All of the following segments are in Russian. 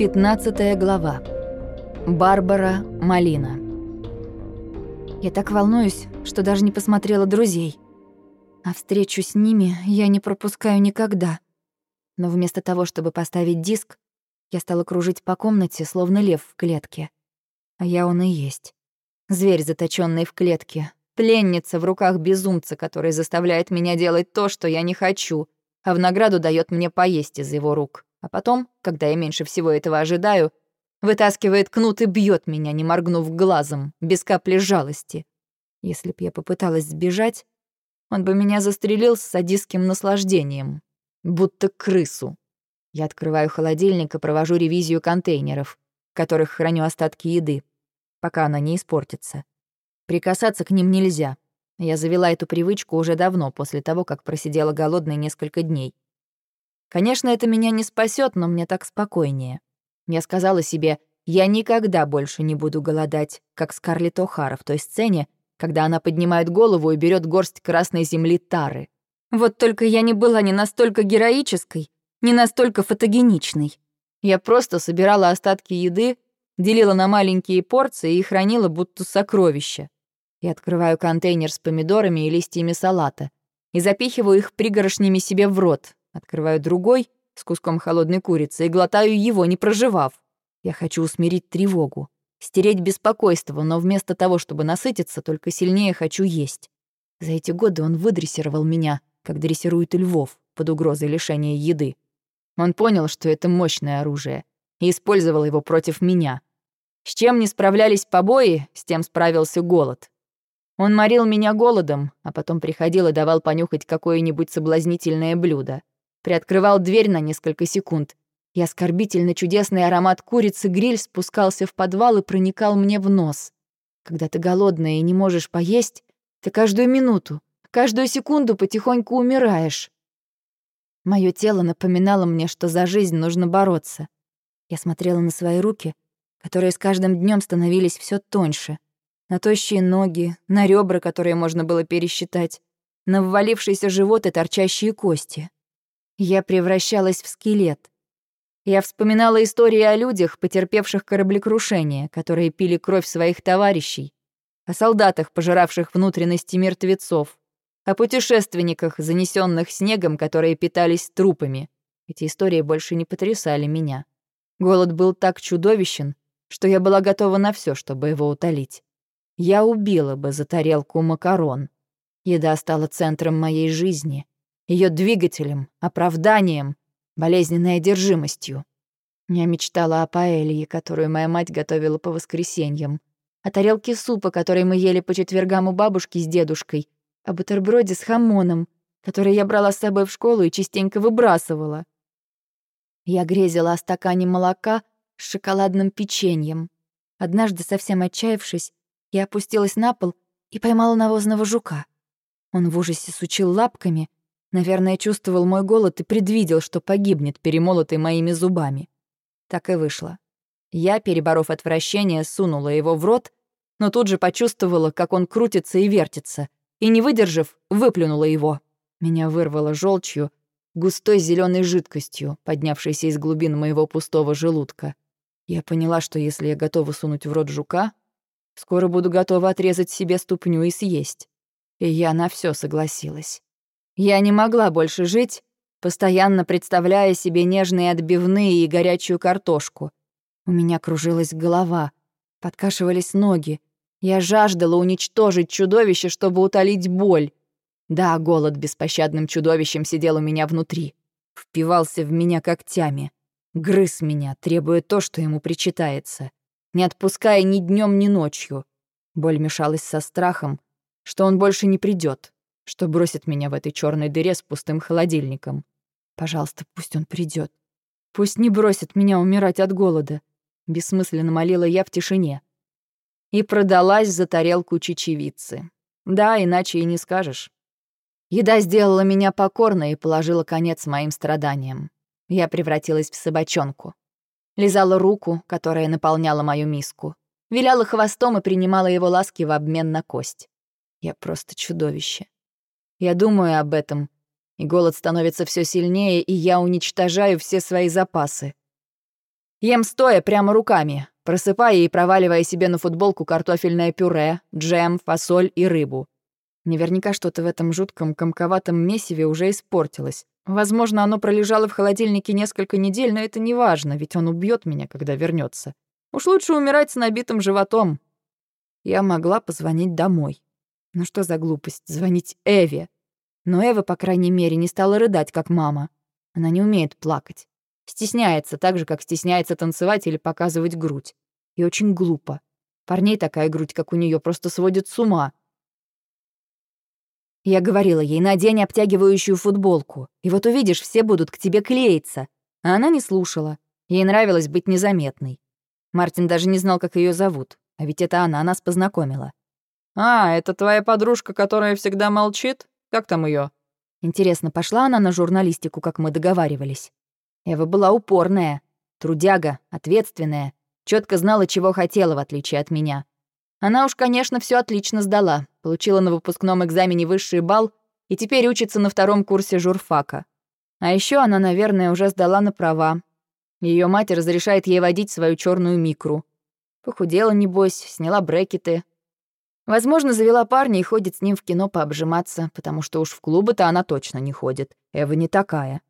15 глава. Барбара Малина. Я так волнуюсь, что даже не посмотрела друзей. А встречу с ними я не пропускаю никогда. Но вместо того, чтобы поставить диск, я стала кружить по комнате, словно лев в клетке. А я он и есть. Зверь, заточенный в клетке. Пленница в руках безумца, который заставляет меня делать то, что я не хочу, а в награду дает мне поесть из его рук. А потом, когда я меньше всего этого ожидаю, вытаскивает кнут и бьет меня, не моргнув глазом, без капли жалости. Если б я попыталась сбежать, он бы меня застрелил с садистским наслаждением, будто крысу. Я открываю холодильник и провожу ревизию контейнеров, в которых храню остатки еды, пока она не испортится. Прикасаться к ним нельзя. Я завела эту привычку уже давно, после того, как просидела голодной несколько дней. Конечно, это меня не спасет, но мне так спокойнее. Я сказала себе, я никогда больше не буду голодать, как Скарлетт О'Хара в той сцене, когда она поднимает голову и берет горсть красной земли тары. Вот только я не была ни настолько героической, ни настолько фотогеничной. Я просто собирала остатки еды, делила на маленькие порции и хранила будто сокровища. Я открываю контейнер с помидорами и листьями салата и запихиваю их пригоршнями себе в рот, Открываю другой с куском холодной курицы и глотаю его, не проживав. Я хочу усмирить тревогу, стереть беспокойство, но вместо того, чтобы насытиться, только сильнее хочу есть. За эти годы он выдрессировал меня, как дрессируют львов под угрозой лишения еды. Он понял, что это мощное оружие, и использовал его против меня. С чем не справлялись побои, с тем справился голод. Он морил меня голодом, а потом приходил и давал понюхать какое-нибудь соблазнительное блюдо приоткрывал дверь на несколько секунд, и оскорбительно чудесный аромат курицы гриль спускался в подвал и проникал мне в нос. Когда ты голодная и не можешь поесть, ты каждую минуту, каждую секунду потихоньку умираешь. Моё тело напоминало мне, что за жизнь нужно бороться. Я смотрела на свои руки, которые с каждым днем становились все тоньше, на тощие ноги, на ребра, которые можно было пересчитать, на ввалившийся живот и торчащие кости. Я превращалась в скелет. Я вспоминала истории о людях, потерпевших кораблекрушение, которые пили кровь своих товарищей, о солдатах, пожиравших внутренности мертвецов, о путешественниках, занесенных снегом, которые питались трупами. Эти истории больше не потрясали меня. Голод был так чудовищен, что я была готова на все, чтобы его утолить. Я убила бы за тарелку макарон. Еда стала центром моей жизни ее двигателем, оправданием, болезненной одержимостью. Я мечтала о паэлье, которую моя мать готовила по воскресеньям, о тарелке супа, который мы ели по четвергам у бабушки с дедушкой, о бутерброде с хамоном, который я брала с собой в школу и частенько выбрасывала. Я грезила о стакане молока с шоколадным печеньем. Однажды, совсем отчаявшись, я опустилась на пол и поймала навозного жука. Он в ужасе сучил лапками — Наверное, чувствовал мой голод и предвидел, что погибнет, перемолотый моими зубами. Так и вышло. Я, переборов отвращение, сунула его в рот, но тут же почувствовала, как он крутится и вертится, и, не выдержав, выплюнула его. Меня вырвало желчью, густой зеленой жидкостью, поднявшейся из глубин моего пустого желудка. Я поняла, что если я готова сунуть в рот жука, скоро буду готова отрезать себе ступню и съесть. И я на все согласилась. Я не могла больше жить, постоянно представляя себе нежные отбивные и горячую картошку. У меня кружилась голова, подкашивались ноги. Я жаждала уничтожить чудовище, чтобы утолить боль. Да, голод беспощадным чудовищем сидел у меня внутри. Впивался в меня когтями. Грыз меня, требуя то, что ему причитается. Не отпуская ни днем, ни ночью. Боль мешалась со страхом, что он больше не придет что бросит меня в этой черной дыре с пустым холодильником. Пожалуйста, пусть он придет. Пусть не бросит меня умирать от голода. Бессмысленно молила я в тишине. И продалась за тарелку чечевицы. Да, иначе и не скажешь. Еда сделала меня покорной и положила конец моим страданиям. Я превратилась в собачонку. Лизала руку, которая наполняла мою миску. Виляла хвостом и принимала его ласки в обмен на кость. Я просто чудовище. Я думаю об этом, и голод становится все сильнее, и я уничтожаю все свои запасы. Ем стоя прямо руками, просыпая и проваливая себе на футболку картофельное пюре, джем, фасоль и рыбу. Наверняка что-то в этом жутком комковатом месиве уже испортилось. Возможно, оно пролежало в холодильнике несколько недель, но это не важно, ведь он убьет меня, когда вернется. Уж лучше умирать с набитым животом. Я могла позвонить домой. Ну что за глупость, звонить Эве? Но Эва, по крайней мере, не стала рыдать, как мама. Она не умеет плакать. Стесняется так же, как стесняется танцевать или показывать грудь. И очень глупо. Парней такая грудь, как у нее, просто сводит с ума. Я говорила ей, надень обтягивающую футболку, и вот увидишь, все будут к тебе клеиться. А она не слушала. Ей нравилось быть незаметной. Мартин даже не знал, как ее зовут, а ведь это она нас познакомила. «А, это твоя подружка, которая всегда молчит? Как там ее? Интересно, пошла она на журналистику, как мы договаривались? Эва была упорная, трудяга, ответственная, четко знала, чего хотела, в отличие от меня. Она уж, конечно, все отлично сдала, получила на выпускном экзамене высший балл и теперь учится на втором курсе журфака. А еще она, наверное, уже сдала на права. Ее мать разрешает ей водить свою черную микру. Похудела, небось, сняла брекеты. Возможно, завела парня и ходит с ним в кино пообжиматься, потому что уж в клубы-то она точно не ходит. Эва не такая.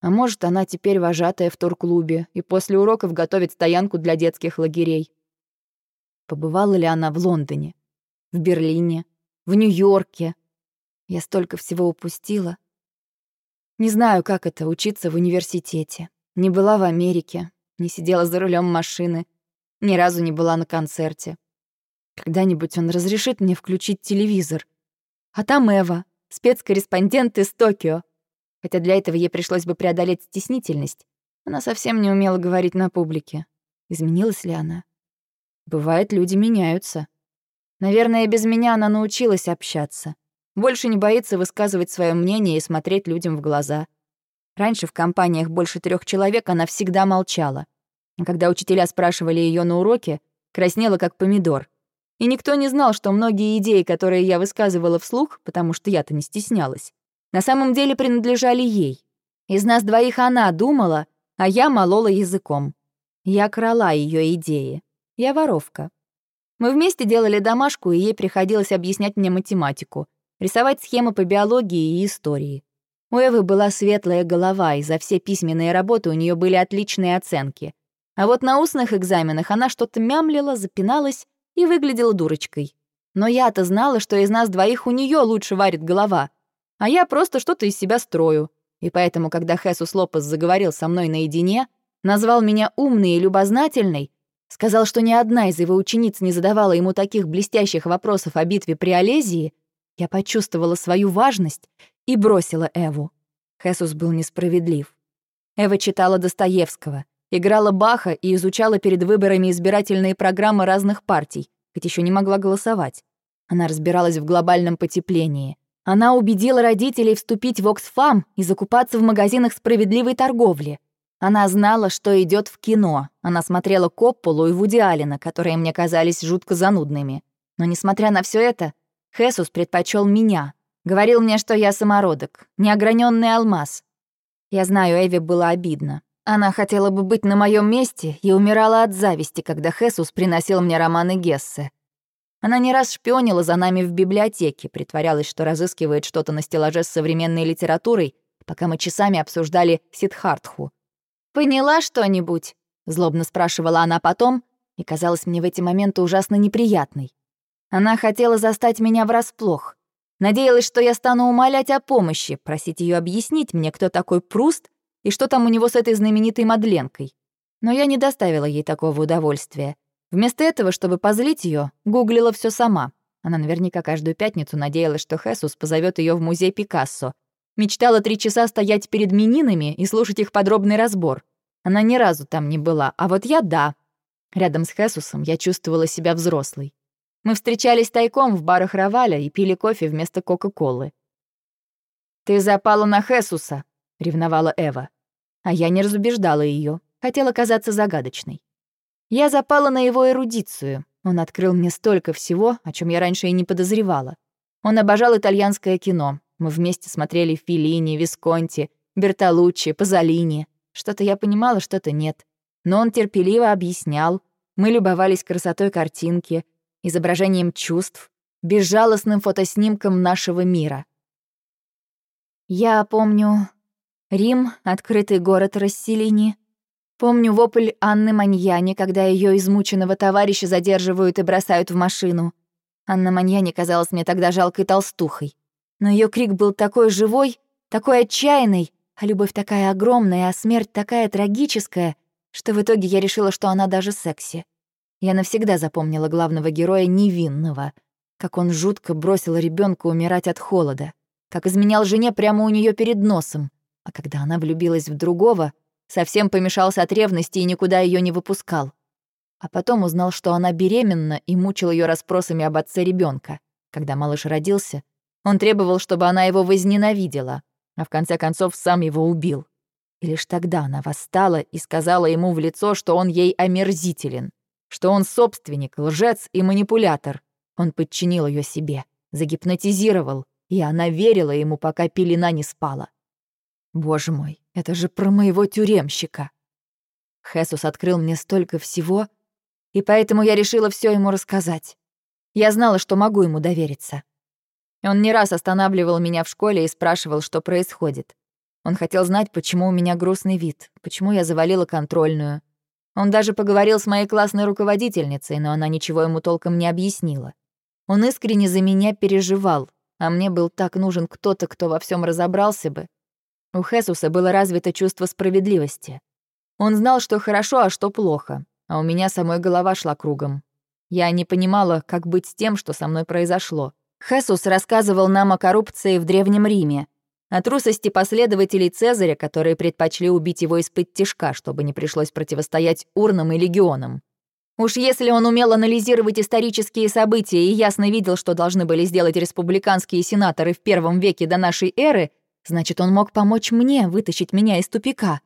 А может, она теперь вожатая в турклубе и после уроков готовит стоянку для детских лагерей. Побывала ли она в Лондоне, в Берлине, в Нью-Йорке? Я столько всего упустила. Не знаю, как это — учиться в университете. Не была в Америке, не сидела за рулем машины, ни разу не была на концерте. Когда-нибудь он разрешит мне включить телевизор. А там Эва, спецкорреспондент из Токио хотя для этого ей пришлось бы преодолеть стеснительность. Она совсем не умела говорить на публике. Изменилась ли она? Бывает, люди меняются. Наверное, без меня она научилась общаться. Больше не боится высказывать свое мнение и смотреть людям в глаза. Раньше в компаниях больше трех человек она всегда молчала. А когда учителя спрашивали ее на уроке, краснела как помидор. И никто не знал, что многие идеи, которые я высказывала вслух, потому что я-то не стеснялась, на самом деле принадлежали ей. Из нас двоих она думала, а я молола языком. Я крала ее идеи. Я воровка. Мы вместе делали домашку, и ей приходилось объяснять мне математику, рисовать схемы по биологии и истории. У Эвы была светлая голова, и за все письменные работы у нее были отличные оценки. А вот на устных экзаменах она что-то мямлила, запиналась и выглядела дурочкой. Но я-то знала, что из нас двоих у нее лучше варит голова — а я просто что-то из себя строю. И поэтому, когда Хесус Лопес заговорил со мной наедине, назвал меня умной и любознательной, сказал, что ни одна из его учениц не задавала ему таких блестящих вопросов о битве при Олезии, я почувствовала свою важность и бросила Эву. Хесус был несправедлив. Эва читала Достоевского, играла Баха и изучала перед выборами избирательные программы разных партий, хоть еще не могла голосовать. Она разбиралась в глобальном потеплении, она убедила родителей вступить в Оксфам и закупаться в магазинах справедливой торговли. Она знала, что идет в кино. Она смотрела Копполу и Вуди Аллена, которые мне казались жутко занудными. Но несмотря на все это, Хесус предпочел меня. Говорил мне, что я самородок, неограненный алмаз. Я знаю, Эви было обидно. Она хотела бы быть на моем месте и умирала от зависти, когда Хесус приносил мне романы Гессе. Она не раз шпионила за нами в библиотеке, притворялась, что разыскивает что-то на стеллаже с современной литературой, пока мы часами обсуждали Сидхартху. «Поняла что-нибудь?» — злобно спрашивала она потом, и казалась мне в эти моменты ужасно неприятной. Она хотела застать меня врасплох. Надеялась, что я стану умолять о помощи, просить ее объяснить мне, кто такой Пруст и что там у него с этой знаменитой Мадленкой. Но я не доставила ей такого удовольствия. Вместо этого, чтобы позлить ее, гуглила все сама. Она наверняка каждую пятницу надеялась, что Хесус позовет ее в музей Пикассо. Мечтала три часа стоять перед мининами и слушать их подробный разбор. Она ни разу там не была, а вот я — да. Рядом с Хесусом я чувствовала себя взрослой. Мы встречались тайком в барах Раваля и пили кофе вместо Кока-Колы. «Ты запала на Хесуса», — ревновала Эва. А я не разубеждала ее, хотела казаться загадочной. Я запала на его эрудицию. Он открыл мне столько всего, о чем я раньше и не подозревала. Он обожал итальянское кино. Мы вместе смотрели Филини, Висконти, Бертолуччи, Пазолини. Что-то я понимала, что-то нет. Но он терпеливо объяснял, мы любовались красотой картинки, изображением чувств, безжалостным фотоснимком нашего мира. Я помню Рим, открытый город Расселини. Помню вопль Анны Маньяни, когда ее измученного товарища задерживают и бросают в машину. Анна Маньяни казалась мне тогда жалкой толстухой. Но ее крик был такой живой, такой отчаянный, а любовь такая огромная, а смерть такая трагическая, что в итоге я решила, что она даже секси. Я навсегда запомнила главного героя невинного, как он жутко бросил ребенка умирать от холода, как изменял жене прямо у нее перед носом, а когда она влюбилась в другого, совсем помешался от ревности и никуда ее не выпускал. А потом узнал, что она беременна и мучил ее расспросами об отце ребенка. Когда малыш родился, он требовал, чтобы она его возненавидела, а в конце концов сам его убил. И лишь тогда она восстала и сказала ему в лицо, что он ей омерзителен, что он собственник, лжец и манипулятор. Он подчинил ее себе, загипнотизировал, и она верила ему, пока пелена не спала. Боже мой, это же про моего тюремщика. Хесус открыл мне столько всего, и поэтому я решила все ему рассказать. Я знала, что могу ему довериться. Он не раз останавливал меня в школе и спрашивал, что происходит. Он хотел знать, почему у меня грустный вид, почему я завалила контрольную. Он даже поговорил с моей классной руководительницей, но она ничего ему толком не объяснила. Он искренне за меня переживал, а мне был так нужен кто-то, кто во всем разобрался бы. У Хесуса было развито чувство справедливости. Он знал, что хорошо, а что плохо, а у меня самой голова шла кругом. Я не понимала, как быть с тем, что со мной произошло. Хесус рассказывал нам о коррупции в Древнем Риме, о трусости последователей Цезаря, которые предпочли убить его из-под тишка, чтобы не пришлось противостоять урнам и легионам. Уж если он умел анализировать исторические события и ясно видел, что должны были сделать республиканские сенаторы в первом веке до нашей эры, значит, он мог помочь мне вытащить меня из тупика.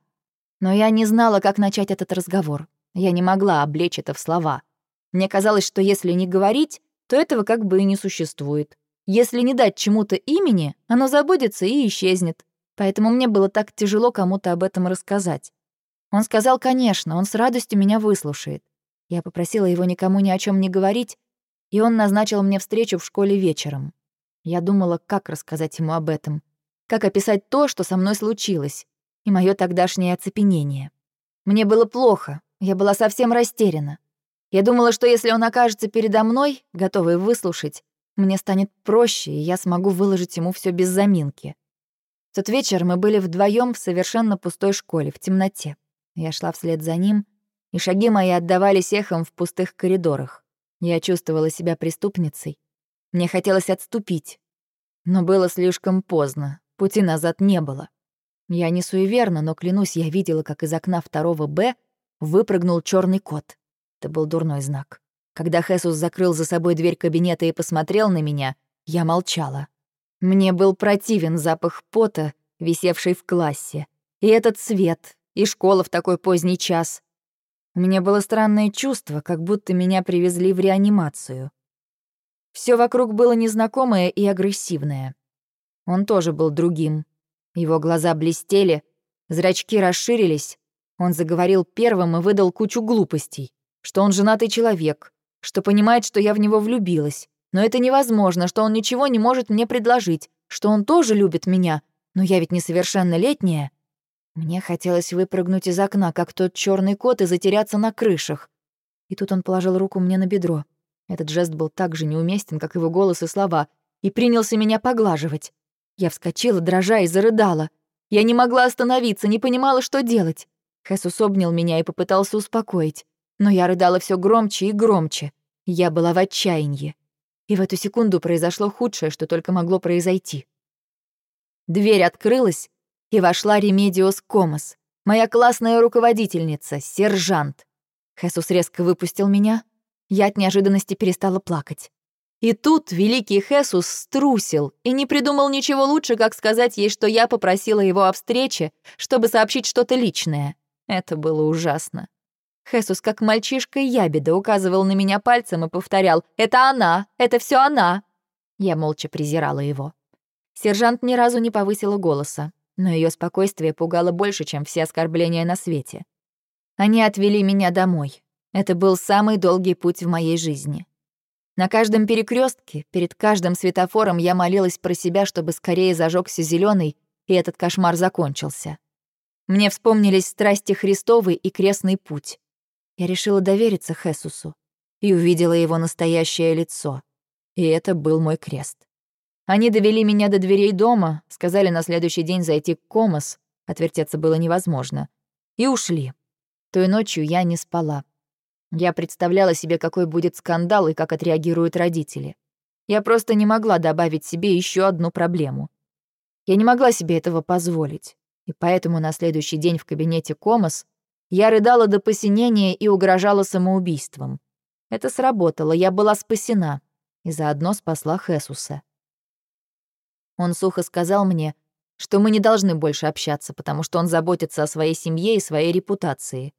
Но я не знала, как начать этот разговор. Я не могла облечь это в слова. Мне казалось, что если не говорить, то этого как бы и не существует. Если не дать чему-то имени, оно забудется и исчезнет. Поэтому мне было так тяжело кому-то об этом рассказать. Он сказал, конечно, он с радостью меня выслушает. Я попросила его никому ни о чем не говорить, и он назначил мне встречу в школе вечером. Я думала, как рассказать ему об этом, как описать то, что со мной случилось, и мое тогдашнее оцепенение. Мне было плохо, я была совсем растеряна. Я думала, что если он окажется передо мной, готовый выслушать, мне станет проще, и я смогу выложить ему все без заминки. В тот вечер мы были вдвоем в совершенно пустой школе, в темноте. Я шла вслед за ним, и шаги мои отдавались эхом в пустых коридорах. Я чувствовала себя преступницей. Мне хотелось отступить. Но было слишком поздно, пути назад не было. Я не суеверна, но клянусь, я видела, как из окна второго «Б» выпрыгнул черный кот. Это был дурной знак. Когда Хесус закрыл за собой дверь кабинета и посмотрел на меня, я молчала. Мне был противен запах пота, висевший в классе, и этот свет, и школа в такой поздний час. У меня было странное чувство, как будто меня привезли в реанимацию. Все вокруг было незнакомое и агрессивное. Он тоже был другим. Его глаза блестели, зрачки расширились. Он заговорил первым и выдал кучу глупостей что он женатый человек, что понимает, что я в него влюбилась. Но это невозможно, что он ничего не может мне предложить, что он тоже любит меня, но я ведь несовершеннолетняя. Мне хотелось выпрыгнуть из окна, как тот черный кот, и затеряться на крышах. И тут он положил руку мне на бедро. Этот жест был так же неуместен, как его голос и слова, и принялся меня поглаживать. Я вскочила, дрожа, и зарыдала. Я не могла остановиться, не понимала, что делать. Хесус обнял меня и попытался успокоить. Но я рыдала все громче и громче. Я была в отчаянии. И в эту секунду произошло худшее, что только могло произойти. Дверь открылась, и вошла Ремедиос Комос, моя классная руководительница, сержант. Хесус резко выпустил меня. Я от неожиданности перестала плакать. И тут великий Хесус струсил и не придумал ничего лучше, как сказать ей, что я попросила его о встрече, чтобы сообщить что-то личное. Это было ужасно. Хесус, как мальчишка ябеда, указывал на меня пальцем и повторял «Это она! Это все она!» Я молча презирала его. Сержант ни разу не повысила голоса, но ее спокойствие пугало больше, чем все оскорбления на свете. Они отвели меня домой. Это был самый долгий путь в моей жизни. На каждом перекрестке, перед каждым светофором я молилась про себя, чтобы скорее зажегся зеленый и этот кошмар закончился. Мне вспомнились страсти Христовы и крестный путь. Я решила довериться Хесусу и увидела его настоящее лицо. И это был мой крест. Они довели меня до дверей дома, сказали на следующий день зайти к Комос, отвертеться было невозможно, и ушли. Той ночью я не спала. Я представляла себе, какой будет скандал и как отреагируют родители. Я просто не могла добавить себе еще одну проблему. Я не могла себе этого позволить. И поэтому на следующий день в кабинете Комос я рыдала до посинения и угрожала самоубийством. Это сработало, я была спасена. И заодно спасла Хесуса. Он сухо сказал мне, что мы не должны больше общаться, потому что он заботится о своей семье и своей репутации.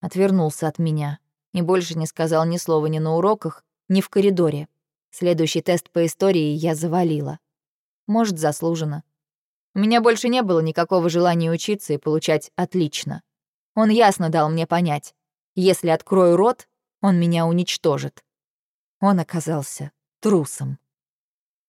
Отвернулся от меня и больше не сказал ни слова ни на уроках, ни в коридоре. Следующий тест по истории я завалила. Может, заслуженно. У меня больше не было никакого желания учиться и получать «отлично». Он ясно дал мне понять, если открою рот, он меня уничтожит. Он оказался трусом.